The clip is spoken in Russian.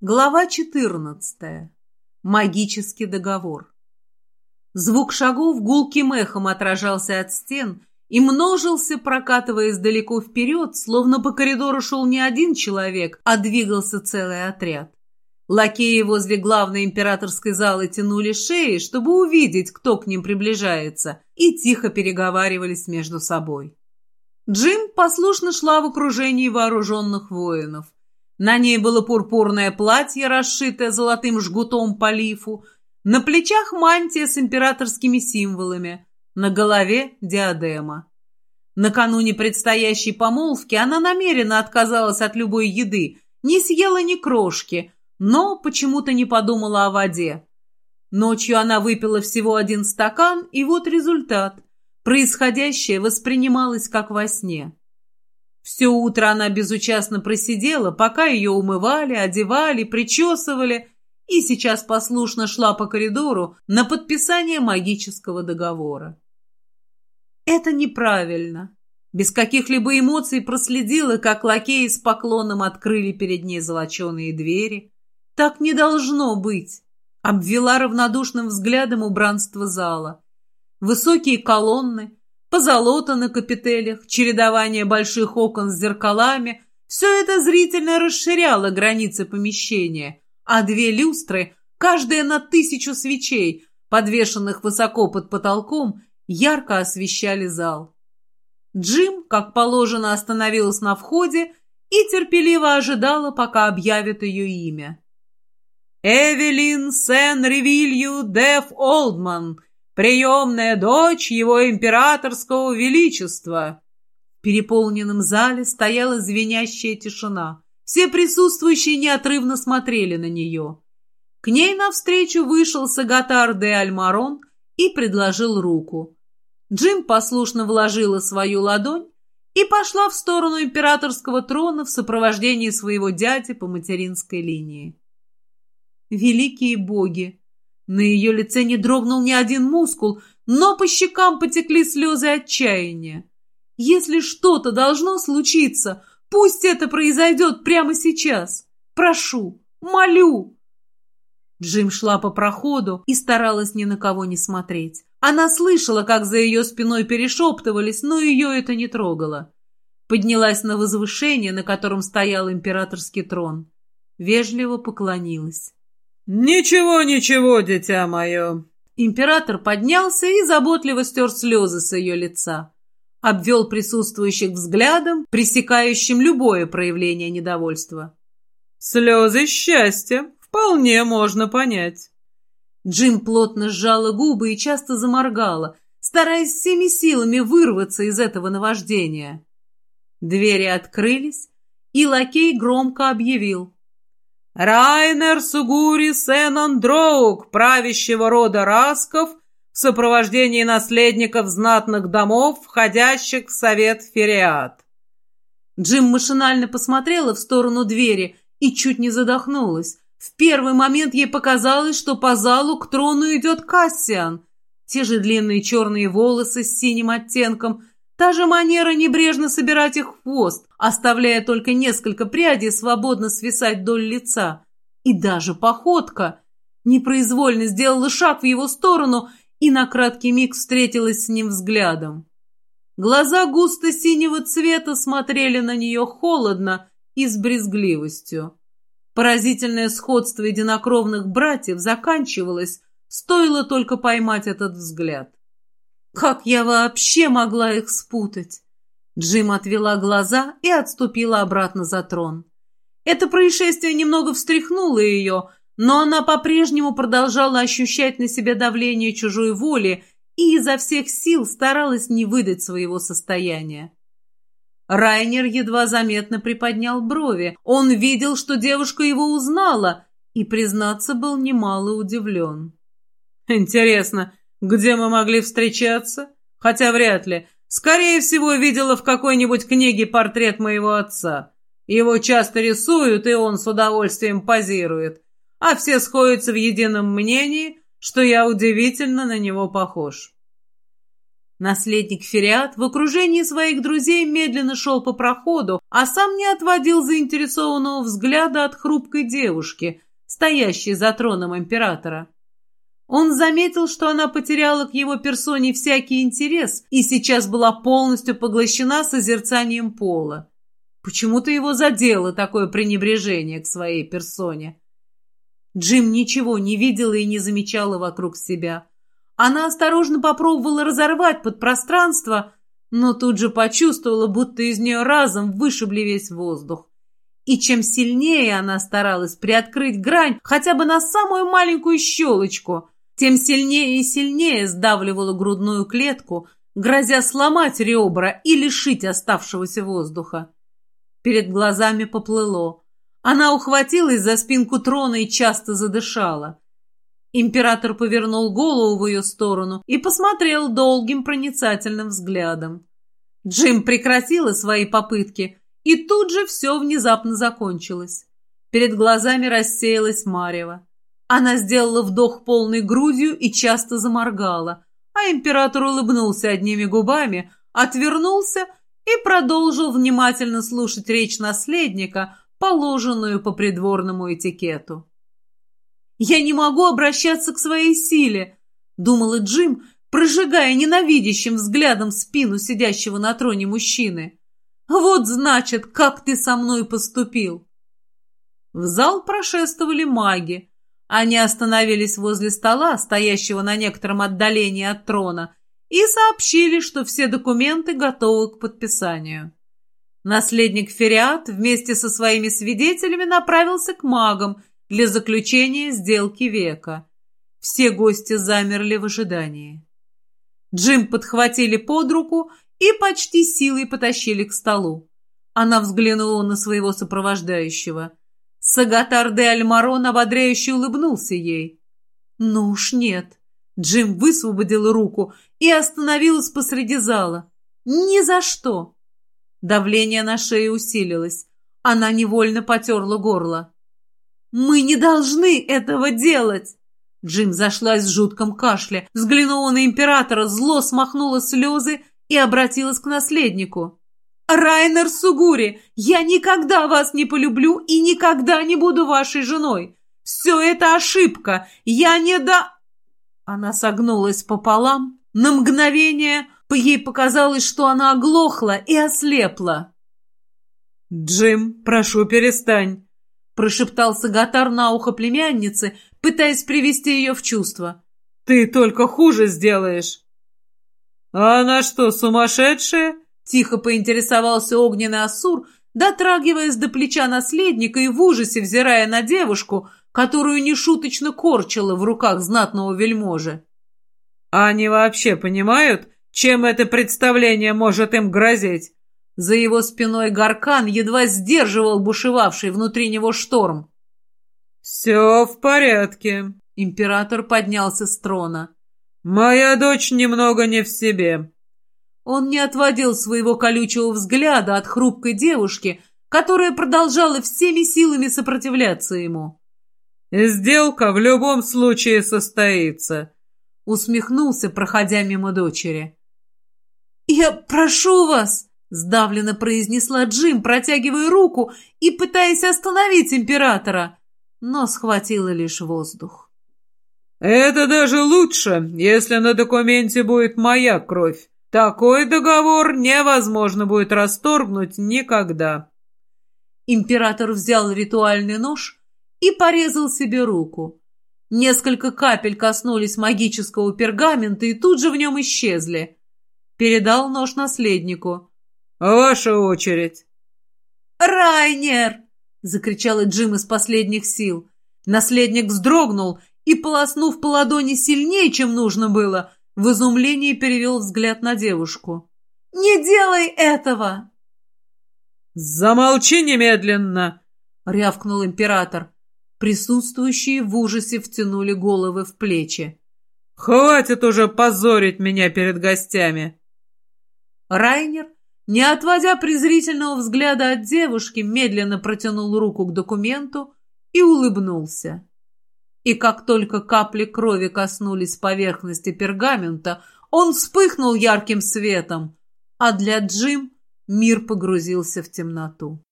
Глава 14. Магический договор. Звук шагов гулким эхом отражался от стен и множился, прокатываясь далеко вперед, словно по коридору шел не один человек, а двигался целый отряд. Лакеи возле главной императорской залы тянули шеи, чтобы увидеть, кто к ним приближается, и тихо переговаривались между собой. Джим послушно шла в окружении вооруженных воинов. На ней было пурпурное платье, расшитое золотым жгутом по лифу, на плечах мантия с императорскими символами, на голове диадема. Накануне предстоящей помолвки она намеренно отказалась от любой еды, не съела ни крошки, но почему-то не подумала о воде. Ночью она выпила всего один стакан, и вот результат. Происходящее воспринималось как во сне. Все утро она безучастно просидела, пока ее умывали, одевали, причесывали, и сейчас послушно шла по коридору на подписание магического договора. Это неправильно. Без каких-либо эмоций проследила, как лакеи с поклоном открыли перед ней золоченые двери. Так не должно быть. Обвела равнодушным взглядом убранство зала. Высокие колонны, позолота на капителях, чередование больших окон с зеркалами — все это зрительно расширяло границы помещения, а две люстры, каждая на тысячу свечей, подвешенных высоко под потолком, ярко освещали зал. Джим, как положено, остановилась на входе и терпеливо ожидала, пока объявят ее имя. «Эвелин Сен-Ревилью Деф Олдман», приемная дочь его императорского величества!» В переполненном зале стояла звенящая тишина. Все присутствующие неотрывно смотрели на нее. К ней навстречу вышел Сагатар де Альмарон и предложил руку. Джим послушно вложила свою ладонь и пошла в сторону императорского трона в сопровождении своего дяди по материнской линии. Великие боги! На ее лице не дрогнул ни один мускул, но по щекам потекли слезы отчаяния. Если что-то должно случиться, пусть это произойдет прямо сейчас. Прошу, молю. Джим шла по проходу и старалась ни на кого не смотреть. Она слышала, как за ее спиной перешептывались, но ее это не трогало. Поднялась на возвышение, на котором стоял императорский трон. Вежливо поклонилась. «Ничего, ничего, дитя мое!» Император поднялся и заботливо стер слезы с ее лица. Обвел присутствующих взглядом, пресекающим любое проявление недовольства. «Слезы счастья вполне можно понять». Джим плотно сжала губы и часто заморгала, стараясь всеми силами вырваться из этого наваждения. Двери открылись, и лакей громко объявил. Райнер Сугури Сен-Андроук, правящего рода Расков, в сопровождении наследников знатных домов, входящих в совет Фериат. Джим машинально посмотрела в сторону двери и чуть не задохнулась. В первый момент ей показалось, что по залу к трону идет Кассиан. Те же длинные черные волосы с синим оттенком, Та же манера небрежно собирать их в хвост, оставляя только несколько прядей свободно свисать вдоль лица. И даже походка. Непроизвольно сделала шаг в его сторону и на краткий миг встретилась с ним взглядом. Глаза густо синего цвета смотрели на нее холодно и с брезгливостью. Поразительное сходство единокровных братьев заканчивалось, стоило только поймать этот взгляд. Как я вообще могла их спутать? Джим отвела глаза и отступила обратно за трон. Это происшествие немного встряхнуло ее, но она по-прежнему продолжала ощущать на себе давление чужой воли и изо всех сил старалась не выдать своего состояния. Райнер едва заметно приподнял брови. Он видел, что девушка его узнала, и, признаться, был немало удивлен. «Интересно, где мы могли встречаться? Хотя вряд ли. Скорее всего, видела в какой-нибудь книге портрет моего отца. Его часто рисуют, и он с удовольствием позирует. А все сходятся в едином мнении, что я удивительно на него похож. Наследник Фериат в окружении своих друзей медленно шел по проходу, а сам не отводил заинтересованного взгляда от хрупкой девушки, стоящей за троном императора. Он заметил, что она потеряла к его персоне всякий интерес и сейчас была полностью поглощена созерцанием пола. Почему-то его задело такое пренебрежение к своей персоне. Джим ничего не видела и не замечала вокруг себя. Она осторожно попробовала разорвать подпространство, но тут же почувствовала, будто из нее разом вышибли весь воздух. И чем сильнее она старалась приоткрыть грань хотя бы на самую маленькую щелочку, тем сильнее и сильнее сдавливала грудную клетку, грозя сломать ребра и лишить оставшегося воздуха. Перед глазами поплыло. Она ухватилась за спинку трона и часто задышала. Император повернул голову в ее сторону и посмотрел долгим проницательным взглядом. Джим прекратила свои попытки, и тут же все внезапно закончилось. Перед глазами рассеялась Марева. Она сделала вдох полной грудью и часто заморгала, а император улыбнулся одними губами, отвернулся и продолжил внимательно слушать речь наследника, положенную по придворному этикету. «Я не могу обращаться к своей силе», — думала Джим, прожигая ненавидящим взглядом спину сидящего на троне мужчины. «Вот, значит, как ты со мной поступил!» В зал прошествовали маги. Они остановились возле стола, стоящего на некотором отдалении от трона, и сообщили, что все документы готовы к подписанию. Наследник Фериат вместе со своими свидетелями направился к магам для заключения сделки века. Все гости замерли в ожидании. Джим подхватили под руку и почти силой потащили к столу. Она взглянула на своего сопровождающего. Сагатар де Альмарон ободряюще улыбнулся ей. «Ну уж нет». Джим высвободил руку и остановилась посреди зала. «Ни за что!» Давление на шее усилилось. Она невольно потерла горло. «Мы не должны этого делать!» Джим зашлась в жутком кашле, взглянула на императора, зло смахнула слезы и обратилась к наследнику. «Райнер Сугури, я никогда вас не полюблю и никогда не буду вашей женой. Все это ошибка. Я не да...» Она согнулась пополам. На мгновение ей показалось, что она оглохла и ослепла. «Джим, прошу, перестань!» прошептал Сагатар на ухо племянницы, пытаясь привести ее в чувство. «Ты только хуже сделаешь!» «А она что, сумасшедшая?» Тихо поинтересовался огненный Асур, дотрагиваясь до плеча наследника и в ужасе взирая на девушку, которую нешуточно корчила в руках знатного вельможи. «Они вообще понимают, чем это представление может им грозить?» За его спиной Гаркан едва сдерживал бушевавший внутри него шторм. «Все в порядке», — император поднялся с трона. «Моя дочь немного не в себе». Он не отводил своего колючего взгляда от хрупкой девушки, которая продолжала всеми силами сопротивляться ему. «Сделка в любом случае состоится», — усмехнулся, проходя мимо дочери. «Я прошу вас!» — сдавленно произнесла Джим, протягивая руку и пытаясь остановить императора, но схватила лишь воздух. «Это даже лучше, если на документе будет моя кровь. Такой договор невозможно будет расторгнуть никогда». Император взял ритуальный нож и порезал себе руку. Несколько капель коснулись магического пергамента и тут же в нем исчезли. Передал нож наследнику. «Ваша очередь!» «Райнер!» — закричала Джим из последних сил. Наследник вздрогнул и, полоснув по ладони сильнее, чем нужно было, в изумлении перевел взгляд на девушку. «Не делай этого!» «Замолчи немедленно!» — рявкнул император. Присутствующие в ужасе втянули головы в плечи. «Хватит уже позорить меня перед гостями!» Райнер не отводя презрительного взгляда от девушки, медленно протянул руку к документу и улыбнулся. И как только капли крови коснулись поверхности пергамента, Он вспыхнул ярким светом, а для Джим мир погрузился в темноту.